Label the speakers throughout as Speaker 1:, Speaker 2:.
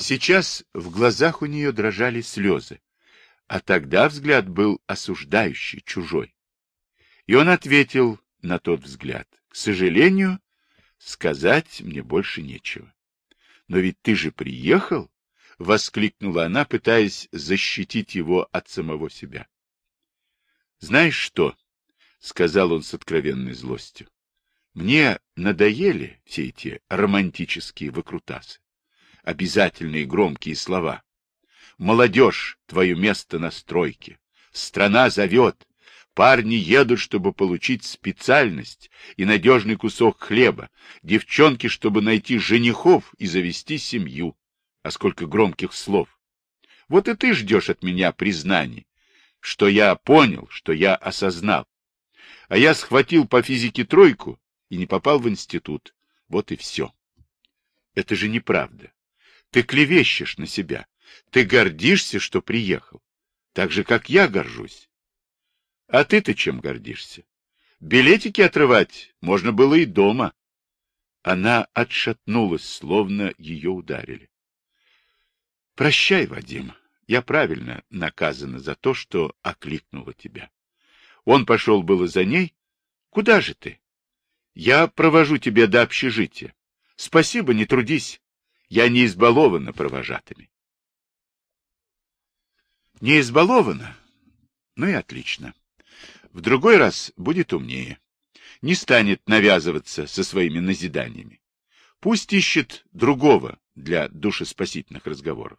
Speaker 1: Сейчас в глазах у нее дрожали слезы, а тогда взгляд был осуждающий, чужой. И он ответил на тот взгляд. К сожалению, сказать мне больше нечего. Но ведь ты же приехал, — воскликнула она, пытаясь защитить его от самого себя. — Знаешь что? — сказал он с откровенной злостью. — Мне надоели все эти романтические выкрутасы, обязательные громкие слова. Молодежь, твое место на стройке. Страна зовет. Парни едут, чтобы получить специальность и надежный кусок хлеба. Девчонки, чтобы найти женихов и завести семью. А сколько громких слов. Вот и ты ждешь от меня признаний, что я понял, что я осознал. А я схватил по физике тройку и не попал в институт. Вот и все. Это же неправда. Ты клевещешь на себя. Ты гордишься, что приехал. Так же, как я горжусь. А ты-то чем гордишься? Билетики отрывать можно было и дома. Она отшатнулась, словно ее ударили. Прощай, Вадим. Я правильно наказана за то, что окликнула тебя. Он пошел было за ней. Куда же ты? Я провожу тебя до общежития. Спасибо, не трудись. Я не избалована провожатыми. Не избалована? Ну и отлично. В другой раз будет умнее. Не станет навязываться со своими назиданиями. Пусть ищет другого для душеспасительных разговоров.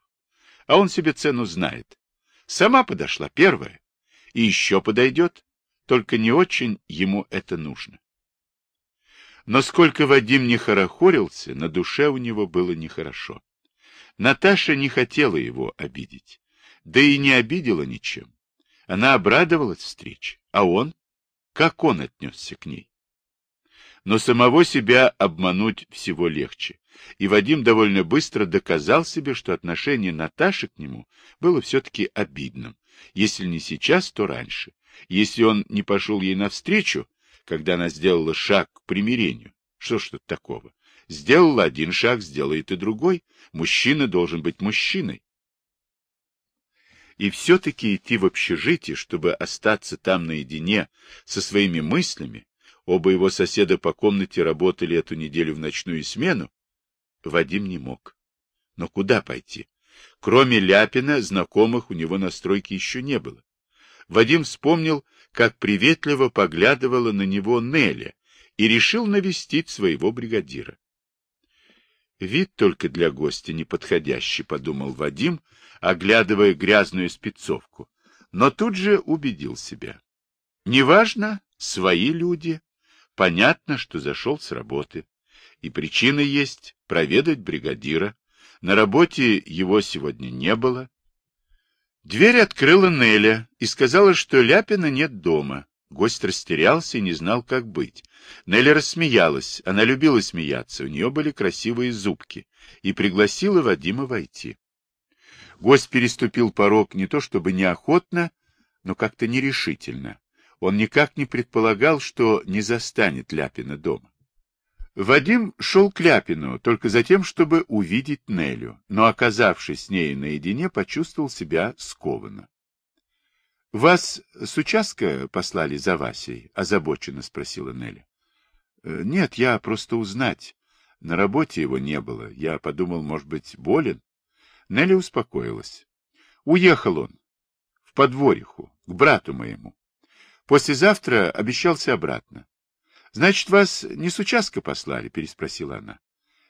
Speaker 1: А он себе цену знает. Сама подошла первая. И еще подойдет. Только не очень ему это нужно. Но сколько Вадим не хорохорился, на душе у него было нехорошо. Наташа не хотела его обидеть. Да и не обидела ничем. Она обрадовалась встрече. А он? Как он отнесся к ней? Но самого себя обмануть всего легче. И Вадим довольно быстро доказал себе, что отношение Наташи к нему было все-таки обидным. Если не сейчас, то раньше. Если он не пошел ей навстречу, когда она сделала шаг к примирению. Что ж тут такого? Сделала один шаг, сделает и другой. Мужчина должен быть мужчиной. И все-таки идти в общежитие, чтобы остаться там наедине со своими мыслями, оба его соседа по комнате работали эту неделю в ночную смену, Вадим не мог. Но куда пойти? Кроме Ляпина, знакомых у него на стройке еще не было. Вадим вспомнил, как приветливо поглядывала на него Неля, и решил навестить своего бригадира. Вид только для гостя неподходящий, подумал Вадим, оглядывая грязную спецовку, но тут же убедил себя. Неважно, свои люди, понятно, что зашел с работы. И причина есть проведать бригадира. На работе его сегодня не было. Дверь открыла Неля и сказала, что Ляпина нет дома. Гость растерялся и не знал, как быть. Нелли рассмеялась, она любила смеяться, у нее были красивые зубки, и пригласила Вадима войти. Гость переступил порог не то чтобы неохотно, но как-то нерешительно. Он никак не предполагал, что не застанет Ляпина дома. Вадим шел к Ляпину только за тем, чтобы увидеть Нелю, но, оказавшись с ней наедине, почувствовал себя скованно. — Вас с участка послали за Васей? — озабоченно спросила Неля. «Э, — Нет, я просто узнать. На работе его не было. Я подумал, может быть, болен. Нелли успокоилась. Уехал он. В подвориху, к брату моему. Послезавтра обещался обратно. — Значит, вас не с участка послали? — переспросила она.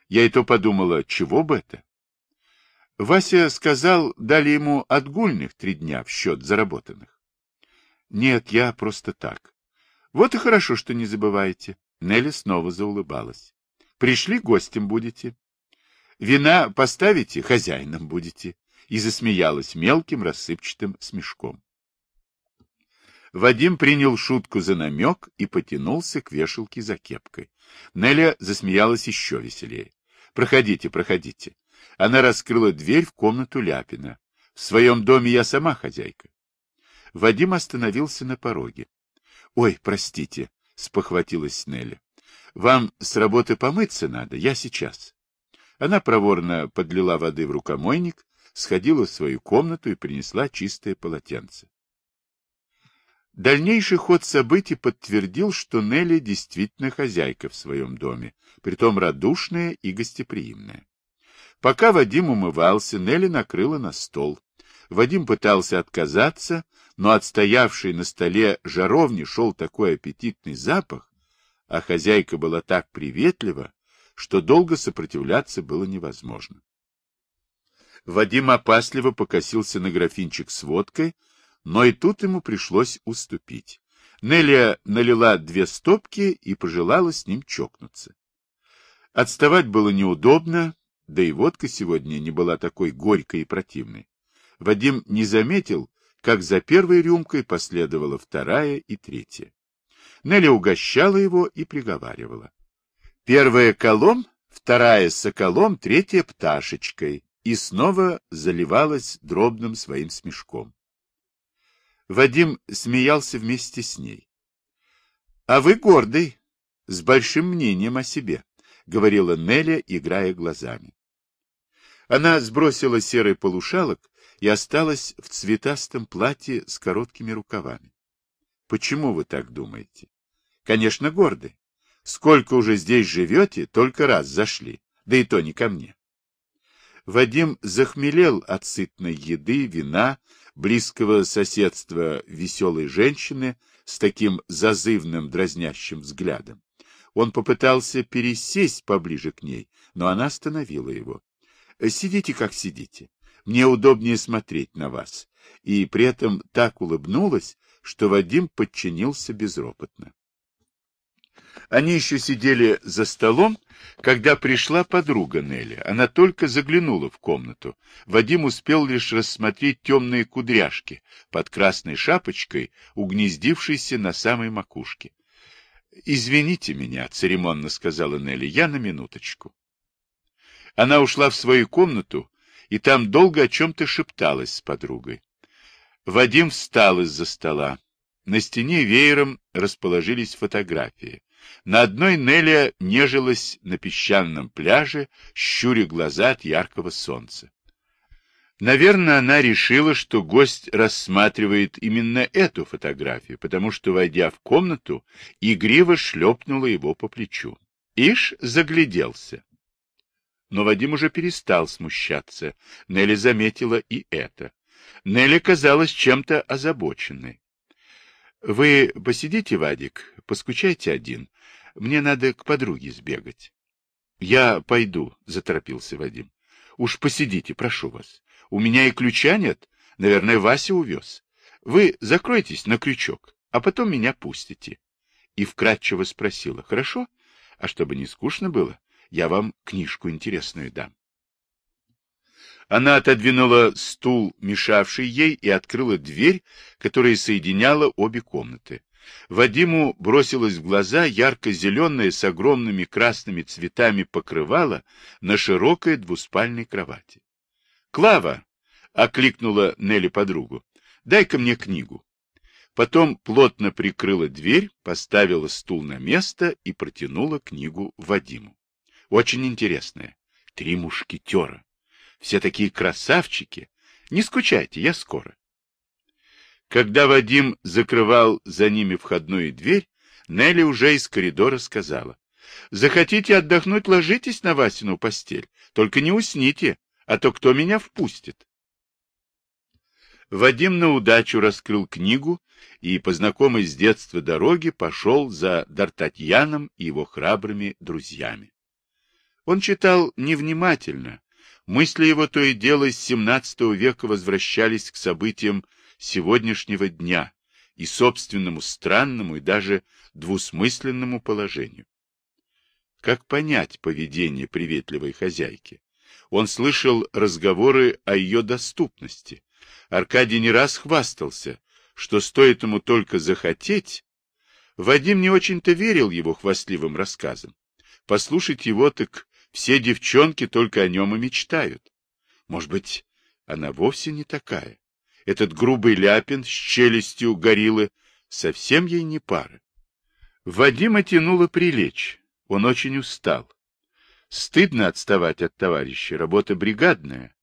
Speaker 1: Я и то подумала, чего бы это? Вася сказал, дали ему отгульных три дня в счет заработанных. — Нет, я просто так. — Вот и хорошо, что не забываете. Нелли снова заулыбалась. — Пришли, гостем будете. Вина поставите, хозяином будете. И засмеялась мелким рассыпчатым смешком. Вадим принял шутку за намек и потянулся к вешалке за кепкой. Неля засмеялась еще веселее. — Проходите, проходите. Она раскрыла дверь в комнату Ляпина. В своем доме я сама хозяйка. Вадим остановился на пороге. — Ой, простите, — спохватилась Неля. — Вам с работы помыться надо, я сейчас. Она проворно подлила воды в рукомойник, сходила в свою комнату и принесла чистое полотенце. Дальнейший ход событий подтвердил, что Нелли действительно хозяйка в своем доме, притом радушная и гостеприимная. Пока Вадим умывался, Нелли накрыла на стол. Вадим пытался отказаться, но от стоявшей на столе жаровни шел такой аппетитный запах, а хозяйка была так приветлива, что долго сопротивляться было невозможно. Вадим опасливо покосился на графинчик с водкой, но и тут ему пришлось уступить. Нелия налила две стопки и пожелала с ним чокнуться. Отставать было неудобно, да и водка сегодня не была такой горькой и противной. Вадим не заметил, как за первой рюмкой последовала вторая и третья. Нелли угощала его и приговаривала. Первая колом, вторая соколом, третья пташечкой, и снова заливалась дробным своим смешком. Вадим смеялся вместе с ней. — А вы гордый, с большим мнением о себе, — говорила Неля, играя глазами. Она сбросила серый полушалок и осталась в цветастом платье с короткими рукавами. Почему вы так думаете? Конечно, горды. Сколько уже здесь живете, только раз зашли, да и то не ко мне. Вадим захмелел от сытной еды, вина, близкого соседства веселой женщины с таким зазывным дразнящим взглядом. Он попытался пересесть поближе к ней, но она остановила его. Сидите, как сидите. Мне удобнее смотреть на вас. И при этом так улыбнулась, что Вадим подчинился безропотно. Они еще сидели за столом, когда пришла подруга Нелли. Она только заглянула в комнату. Вадим успел лишь рассмотреть темные кудряшки под красной шапочкой, угнездившейся на самой макушке. — Извините меня, — церемонно сказала Нелли, — я на минуточку. Она ушла в свою комнату и там долго о чем-то шепталась с подругой. Вадим встал из-за стола. На стене веером расположились фотографии. На одной Нелия нежилась на песчаном пляже, щуря глаза от яркого солнца. Наверное, она решила, что гость рассматривает именно эту фотографию, потому что, войдя в комнату, игриво шлепнула его по плечу. Иш загляделся. Но Вадим уже перестал смущаться. Нелли заметила и это. Нелли казалась чем-то озабоченной. — Вы посидите, Вадик, поскучайте один. Мне надо к подруге сбегать. — Я пойду, — заторопился Вадим. — Уж посидите, прошу вас. У меня и ключа нет. Наверное, Вася увез. Вы закройтесь на крючок, а потом меня пустите. И вкратчиво спросила. — Хорошо? А чтобы не скучно было, я вам книжку интересную дам. Она отодвинула стул, мешавший ей, и открыла дверь, которая соединяла обе комнаты. Вадиму бросилось в глаза ярко-зеленое с огромными красными цветами покрывало на широкой двуспальной кровати. — Клава! — окликнула Нелли подругу. — Дай-ка мне книгу. Потом плотно прикрыла дверь, поставила стул на место и протянула книгу Вадиму. Очень интересная. Три мушкетера. Все такие красавчики. Не скучайте, я скоро. Когда Вадим закрывал за ними входную дверь, Нелли уже из коридора сказала. «Захотите отдохнуть, ложитесь на Васину постель. Только не усните, а то кто меня впустит?» Вадим на удачу раскрыл книгу и, по знакомой с детства дороге, пошел за Д'Артатьяном и его храбрыми друзьями. Он читал невнимательно. Мысли его то и дело с XVII века возвращались к событиям сегодняшнего дня и собственному странному и даже двусмысленному положению. Как понять поведение приветливой хозяйки? Он слышал разговоры о ее доступности. Аркадий не раз хвастался, что стоит ему только захотеть. Вадим не очень-то верил его хвастливым рассказам. Послушать его так все девчонки только о нем и мечтают. Может быть, она вовсе не такая. Этот грубый ляпин с челюстью гориллы совсем ей не пара. Вадима тянуло прилечь. Он очень устал. Стыдно отставать от товарища, работа бригадная,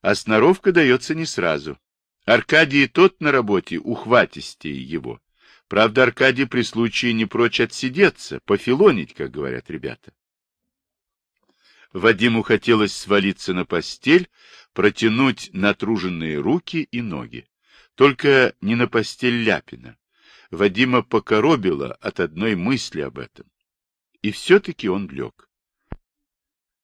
Speaker 1: а сноровка дается не сразу. Аркадий тот на работе ухватистее его. Правда, Аркадий при случае не прочь отсидеться, пофилонить, как говорят ребята. Вадиму хотелось свалиться на постель, протянуть натруженные руки и ноги. Только не на постель Ляпина. Вадима покоробило от одной мысли об этом. И все-таки он лег.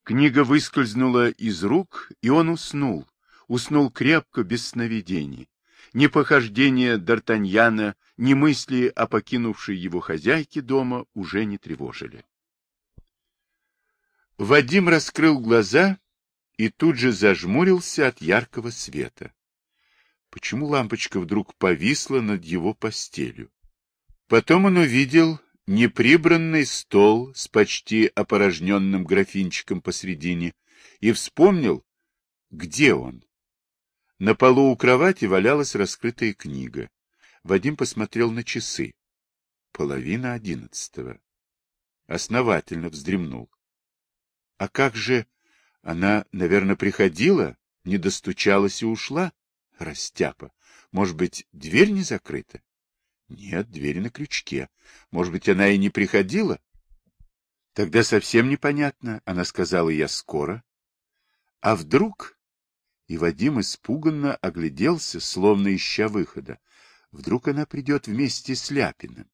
Speaker 1: Книга выскользнула из рук, и он уснул. Уснул крепко, без сновидений. Ни похождения Д'Артаньяна, ни мысли о покинувшей его хозяйке дома уже не тревожили. Вадим раскрыл глаза и тут же зажмурился от яркого света. Почему лампочка вдруг повисла над его постелью? Потом он увидел неприбранный стол с почти опорожненным графинчиком посредине и вспомнил, где он. На полу у кровати валялась раскрытая книга. Вадим посмотрел на часы. Половина одиннадцатого. Основательно вздремнул. А как же... Она, наверное, приходила, не достучалась и ушла? Растяпа. Может быть, дверь не закрыта? Нет, дверь на крючке. Может быть, она и не приходила? Тогда совсем непонятно. Она сказала, я скоро. А вдруг... И Вадим испуганно огляделся, словно ища выхода. Вдруг она придет вместе с Ляпиным.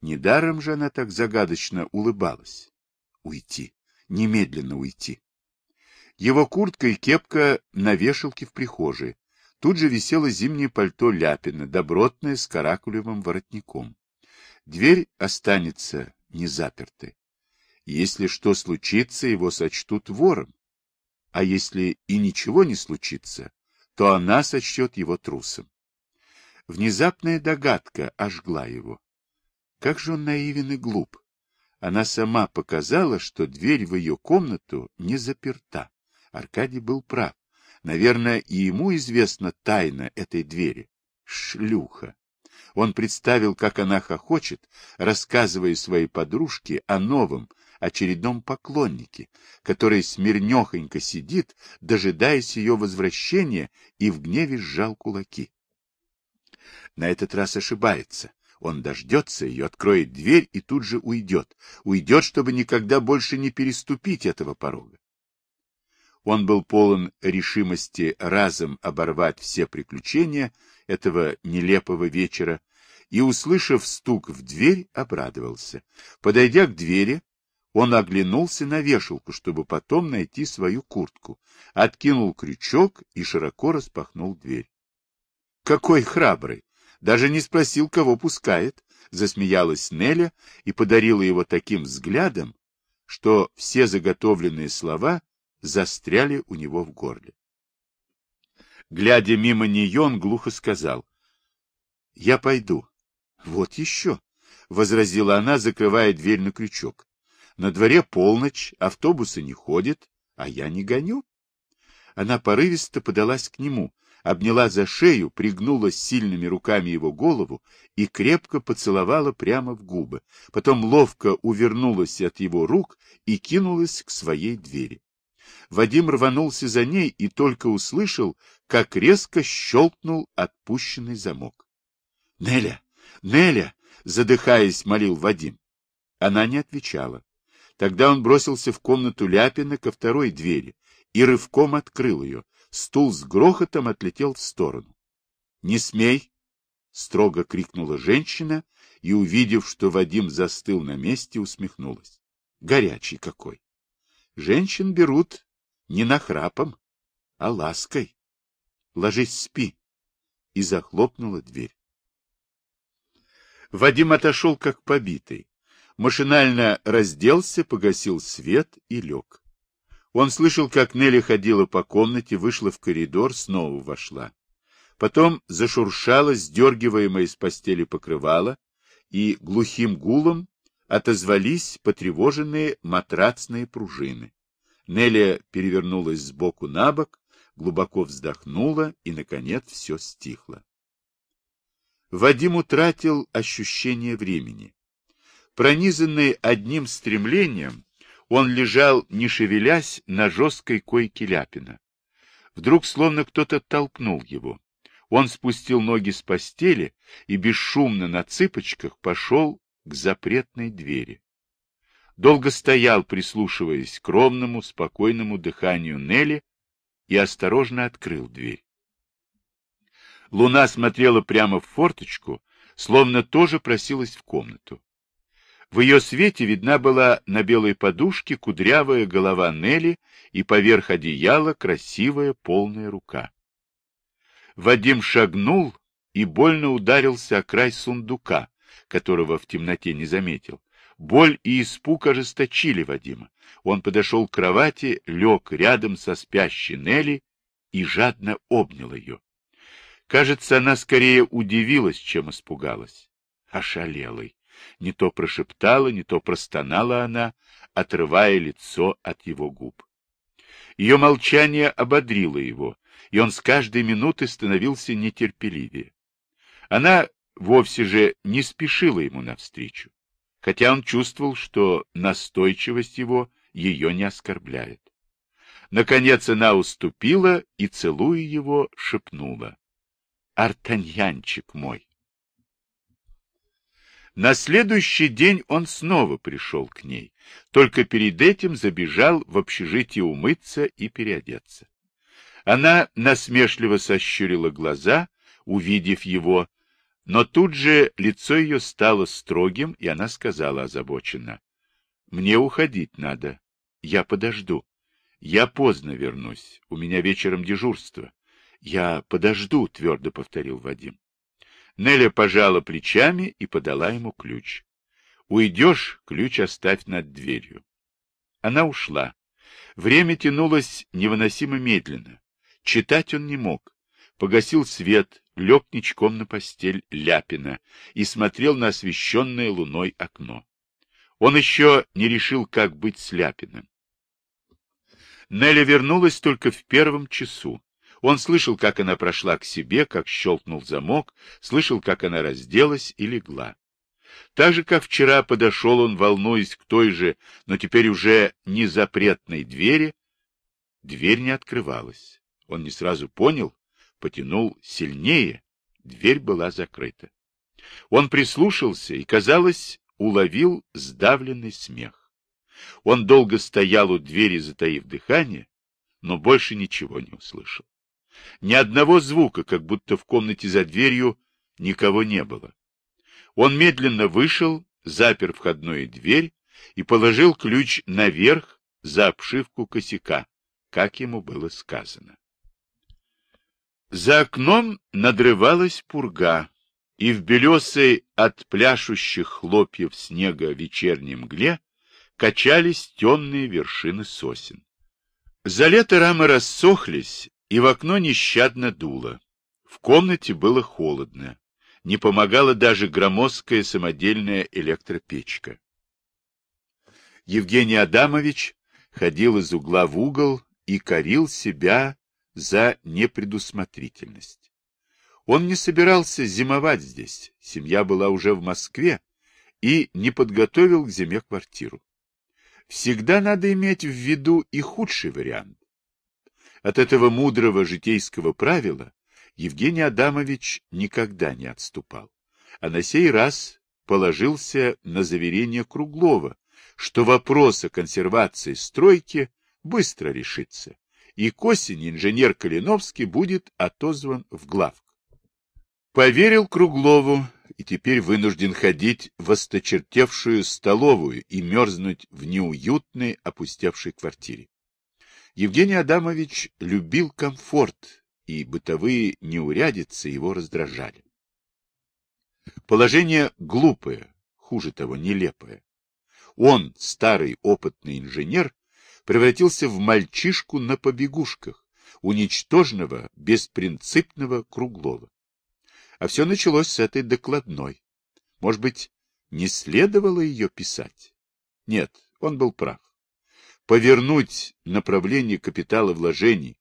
Speaker 1: Недаром же она так загадочно улыбалась. Уйти, немедленно уйти. Его куртка и кепка на вешалке в прихожей. Тут же висело зимнее пальто Ляпина, добротное, с каракулевым воротником. Дверь останется незапертой. Если что случится, его сочтут вором. А если и ничего не случится, то она сочтет его трусом. Внезапная догадка ожгла его. Как же он наивен и глуп. Она сама показала, что дверь в ее комнату не заперта. Аркадий был прав. Наверное, и ему известна тайна этой двери. Шлюха. Он представил, как она хохочет, рассказывая своей подружке о новом, очередном поклоннике, который смирнехонько сидит, дожидаясь ее возвращения, и в гневе сжал кулаки. На этот раз ошибается. Он дождется ее, откроет дверь и тут же уйдет. Уйдет, чтобы никогда больше не переступить этого порога. Он был полон решимости разом оборвать все приключения этого нелепого вечера и, услышав стук в дверь, обрадовался. Подойдя к двери, он оглянулся на вешалку, чтобы потом найти свою куртку, откинул крючок и широко распахнул дверь. «Какой храбрый! Даже не спросил, кого пускает!» — засмеялась Неля и подарила его таким взглядом, что все заготовленные слова застряли у него в горле. Глядя мимо нее, он глухо сказал, — Я пойду. — Вот еще, — возразила она, закрывая дверь на крючок. — На дворе полночь, автобусы не ходят, а я не гоню. Она порывисто подалась к нему, обняла за шею, пригнула сильными руками его голову и крепко поцеловала прямо в губы, потом ловко увернулась от его рук и кинулась к своей двери. Вадим рванулся за ней и только услышал, как резко щелкнул отпущенный замок. — Неля! Неля! — задыхаясь, молил Вадим. Она не отвечала. Тогда он бросился в комнату Ляпина ко второй двери и рывком открыл ее. Стул с грохотом отлетел в сторону. — Не смей! — строго крикнула женщина и, увидев, что Вадим застыл на месте, усмехнулась. — Горячий какой! Женщин берут не нахрапом, а лаской. Ложись, спи. И захлопнула дверь. Вадим отошел как побитый. Машинально разделся, погасил свет и лег. Он слышал, как Нелли ходила по комнате, вышла в коридор, снова вошла. Потом зашуршала сдергиваемое из постели покрывало, и глухим гулом отозвались потревоженные матрацные пружины. Нелли перевернулась сбоку на бок, глубоко вздохнула, и, наконец, все стихло. Вадим утратил ощущение времени. Пронизанный одним стремлением, Он лежал, не шевелясь, на жесткой койке Ляпина. Вдруг словно кто-то толкнул его. Он спустил ноги с постели и бесшумно на цыпочках пошел к запретной двери. Долго стоял, прислушиваясь к ровному, спокойному дыханию Нелли, и осторожно открыл дверь. Луна смотрела прямо в форточку, словно тоже просилась в комнату. В ее свете видна была на белой подушке кудрявая голова Нелли и поверх одеяла красивая полная рука. Вадим шагнул и больно ударился о край сундука, которого в темноте не заметил. Боль и испуг ожесточили Вадима. Он подошел к кровати, лег рядом со спящей Нелли и жадно обнял ее. Кажется, она скорее удивилась, чем испугалась. Ошалелый. Не то прошептала, не то простонала она, отрывая лицо от его губ. Ее молчание ободрило его, и он с каждой минуты становился нетерпеливее. Она вовсе же не спешила ему навстречу, хотя он чувствовал, что настойчивость его ее не оскорбляет. Наконец она уступила и, целуя его, шепнула. — Артаньянчик мой! На следующий день он снова пришел к ней, только перед этим забежал в общежитие умыться и переодеться. Она насмешливо сощурила глаза, увидев его, но тут же лицо ее стало строгим, и она сказала озабоченно. — Мне уходить надо. Я подожду. Я поздно вернусь. У меня вечером дежурство. Я подожду, — твердо повторил Вадим. Неля пожала плечами и подала ему ключ. Уйдешь, ключ оставь над дверью. Она ушла. Время тянулось невыносимо медленно. Читать он не мог. Погасил свет, лег ничком на постель Ляпина и смотрел на освещенное луной окно. Он еще не решил, как быть с Ляпиным. Неля вернулась только в первом часу. Он слышал, как она прошла к себе, как щелкнул замок, слышал, как она разделась и легла. Так же, как вчера подошел он, волнуясь к той же, но теперь уже не запретной двери, дверь не открывалась. Он не сразу понял, потянул сильнее, дверь была закрыта. Он прислушался и, казалось, уловил сдавленный смех. Он долго стоял у двери, затаив дыхание, но больше ничего не услышал. Ни одного звука, как будто в комнате за дверью никого не было. Он медленно вышел, запер входную дверь и положил ключ наверх за обшивку косяка, как ему было сказано. За окном надрывалась пурга, и в белесой от пляшущих хлопьев снега вечерней мгле качались темные вершины сосен. За лето рамы рассохлись, и в окно нещадно дуло. В комнате было холодно. Не помогала даже громоздкая самодельная электропечка. Евгений Адамович ходил из угла в угол и корил себя за непредусмотрительность. Он не собирался зимовать здесь, семья была уже в Москве, и не подготовил к зиме квартиру. Всегда надо иметь в виду и худший вариант. От этого мудрого житейского правила Евгений Адамович никогда не отступал, а на сей раз положился на заверение Круглова, что вопрос о консервации стройки быстро решится, и к осени инженер Калиновский будет отозван в главк. Поверил Круглову и теперь вынужден ходить в осточертевшую столовую и мерзнуть в неуютной опустевшей квартире. Евгений Адамович любил комфорт, и бытовые неурядицы его раздражали. Положение глупое, хуже того, нелепое. Он, старый опытный инженер, превратился в мальчишку на побегушках, уничтоженного, беспринципного Круглова. А все началось с этой докладной. Может быть, не следовало ее писать? Нет, он был прав повернуть направление капитала вложений,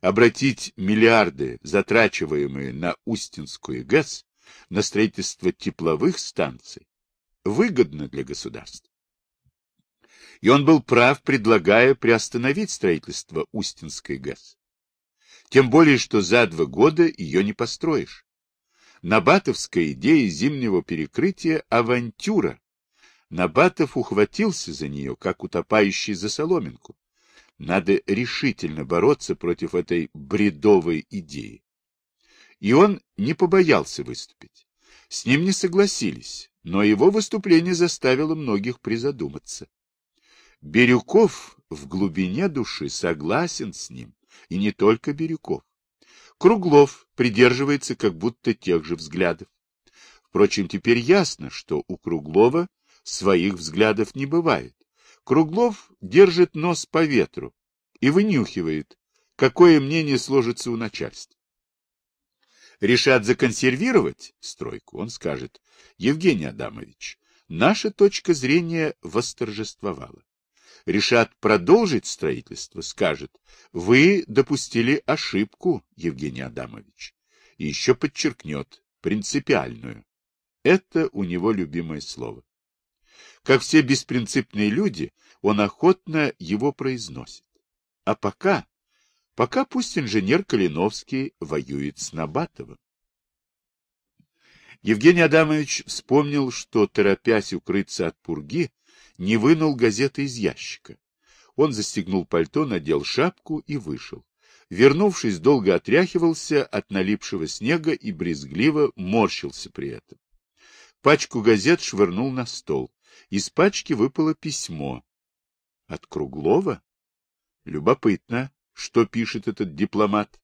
Speaker 1: обратить миллиарды, затрачиваемые на Устинскую ГЭС, на строительство тепловых станций, выгодно для государства. И он был прав, предлагая приостановить строительство Устинской ГЭС. Тем более, что за два года ее не построишь. Набатовская идея зимнего перекрытия – авантюра. Набатов ухватился за нее, как утопающий за соломинку. Надо решительно бороться против этой бредовой идеи. И он не побоялся выступить. С ним не согласились, но его выступление заставило многих призадуматься. Бирюков в глубине души согласен с ним, и не только Бирюков. Круглов придерживается как будто тех же взглядов. Впрочем, теперь ясно, что у Круглова своих взглядов не бывает. Круглов держит нос по ветру и вынюхивает, какое мнение сложится у начальства. Решат законсервировать стройку, он скажет, Евгений Адамович, наша точка зрения восторжествовала. Решат продолжить строительство, скажет, вы допустили ошибку, Евгений Адамович. И еще подчеркнет, принципиальную. Это у него любимое слово. Как все беспринципные люди, он охотно его произносит. А пока, пока пусть инженер Калиновский воюет с Набатовым. Евгений Адамович вспомнил, что, торопясь укрыться от пурги, не вынул газеты из ящика. Он застегнул пальто, надел шапку и вышел. Вернувшись, долго отряхивался от налипшего снега и брезгливо морщился при этом. Пачку газет швырнул на стол. Из пачки выпало письмо. От Круглова? Любопытно, что пишет этот дипломат.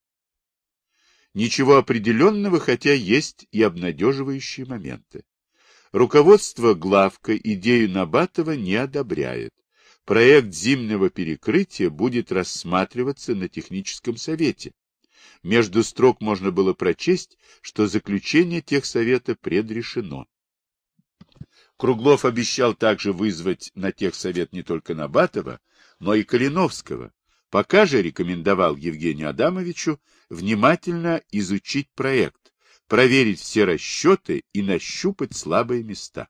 Speaker 1: Ничего определенного, хотя есть и обнадеживающие моменты. Руководство главка идею Набатова не одобряет. Проект зимнего перекрытия будет рассматриваться на техническом совете. Между строк можно было прочесть, что заключение техсовета предрешено. Круглов обещал также вызвать на техсовет не только Набатова, но и Калиновского. Пока же рекомендовал Евгению Адамовичу внимательно изучить проект, проверить все расчеты и нащупать слабые места.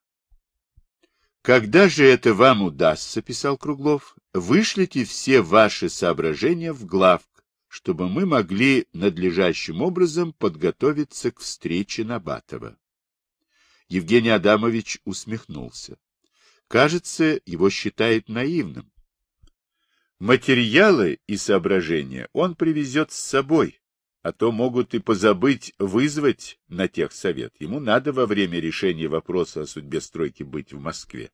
Speaker 1: «Когда же это вам удастся, — писал Круглов, — вышлите все ваши соображения в главк, чтобы мы могли надлежащим образом подготовиться к встрече Набатова. Евгений Адамович усмехнулся. Кажется, его считает наивным. Материалы и соображения он привезет с собой, а то могут и позабыть вызвать на тех совет. Ему надо во время решения вопроса о судьбе стройки быть в Москве.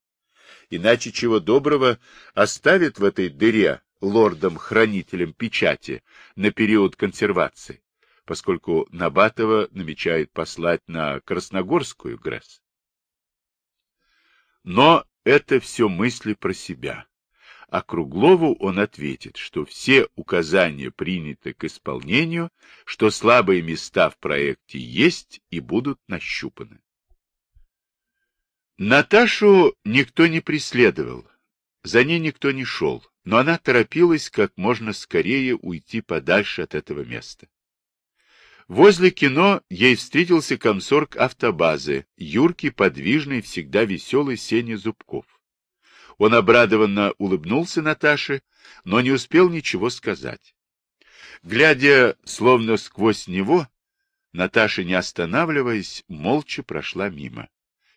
Speaker 1: Иначе чего доброго оставит в этой дыре лордом-хранителем печати на период консервации поскольку Набатова намечает послать на Красногорскую ГРЭС. Но это все мысли про себя. А Круглову он ответит, что все указания приняты к исполнению, что слабые места в проекте есть и будут нащупаны. Наташу никто не преследовал, за ней никто не шел, но она торопилась как можно скорее уйти подальше от этого места. Возле кино ей встретился комсорг автобазы, юркий, подвижный, всегда веселый Сеня Зубков. Он обрадованно улыбнулся Наташе, но не успел ничего сказать. Глядя словно сквозь него, Наташа, не останавливаясь, молча прошла мимо.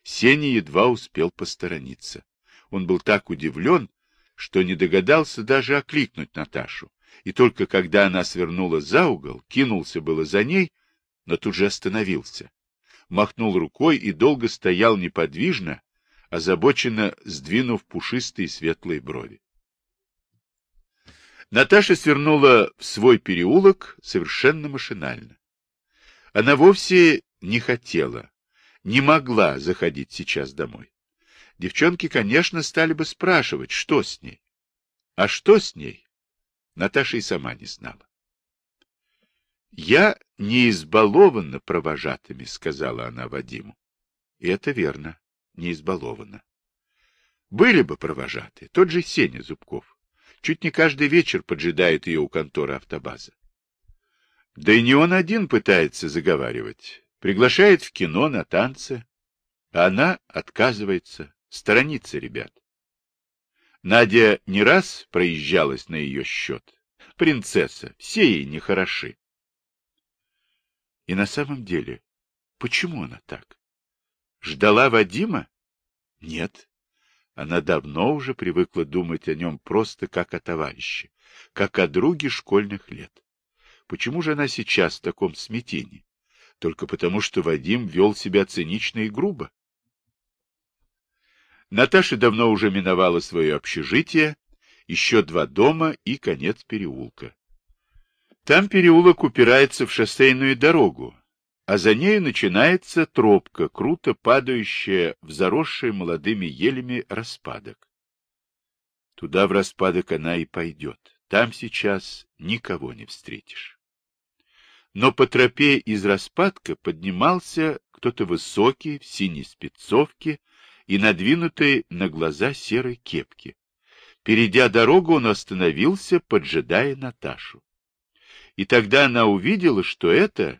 Speaker 1: Сеня едва успел посторониться. Он был так удивлен, что не догадался даже окликнуть Наташу и только когда она свернула за угол, кинулся было за ней, но тут же остановился. Махнул рукой и долго стоял неподвижно, озабоченно сдвинув пушистые светлые брови. Наташа свернула в свой переулок совершенно машинально. Она вовсе не хотела, не могла заходить сейчас домой. Девчонки, конечно, стали бы спрашивать, что с ней. А что с ней? Наташа и сама не знала. «Я не избалована провожатыми», — сказала она Вадиму. И это верно, не избалована. Были бы провожатые, тот же Сеня Зубков. Чуть не каждый вечер поджидает ее у конторы автобаза. Да и не он один пытается заговаривать. Приглашает в кино, на танцы. А она отказывается, сторонится ребят. Надя не раз проезжалась на ее счет. Принцесса, все ей нехороши. И на самом деле, почему она так? Ждала Вадима? Нет. Она давно уже привыкла думать о нем просто как о товарище, как о друге школьных лет. Почему же она сейчас в таком смятении? Только потому, что Вадим вел себя цинично и грубо. Наташа давно уже миновала свое общежитие, еще два дома и конец переулка. Там переулок упирается в шоссейную дорогу, а за нею начинается тропка, круто падающая в заросший молодыми елями распадок. Туда в распадок она и пойдет. Там сейчас никого не встретишь. Но по тропе из распадка поднимался кто-то высокий, в синей спецовке и надвинутой на глаза серой кепке. Перейдя дорогу, он остановился, поджидая Наташу. И тогда она увидела, что это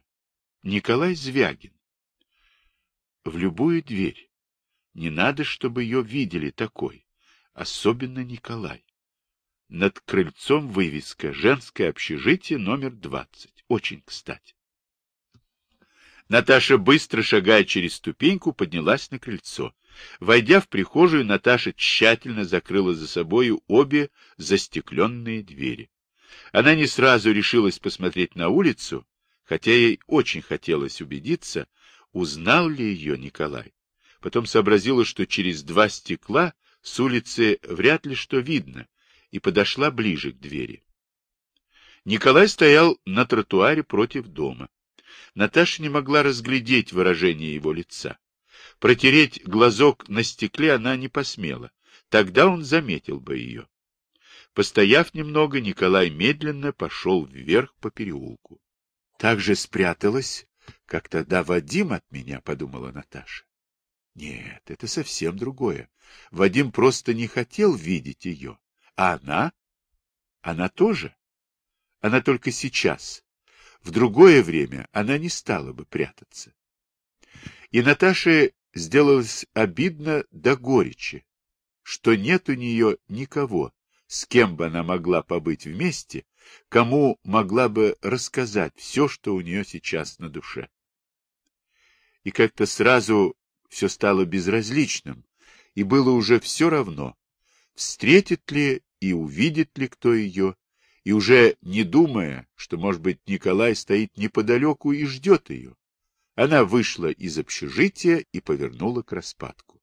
Speaker 1: Николай Звягин. В любую дверь. Не надо, чтобы ее видели такой. Особенно Николай. Над крыльцом вывеска «Женское общежитие номер 20». Очень кстати. Наташа, быстро шагая через ступеньку, поднялась на крыльцо. Войдя в прихожую, Наташа тщательно закрыла за собою обе застекленные двери. Она не сразу решилась посмотреть на улицу, хотя ей очень хотелось убедиться, узнал ли ее Николай. Потом сообразила, что через два стекла с улицы вряд ли что видно, и подошла ближе к двери. Николай стоял на тротуаре против дома. Наташа не могла разглядеть выражение его лица. Протереть глазок на стекле она не посмела. Тогда он заметил бы ее. Постояв немного, Николай медленно пошел вверх по переулку. Так же спряталась, как тогда Вадим от меня, подумала Наташа. Нет, это совсем другое. Вадим просто не хотел видеть ее. А она? Она тоже? Она только сейчас. В другое время она не стала бы прятаться. И Наташе сделалось обидно до горечи, что нет у нее никого, с кем бы она могла побыть вместе, кому могла бы рассказать все, что у нее сейчас на душе. И как-то сразу все стало безразличным, и было уже все равно, встретит ли и увидит ли кто ее, и уже не думая, что, может быть, Николай стоит неподалеку и ждет ее, она вышла из общежития и повернула к распадку.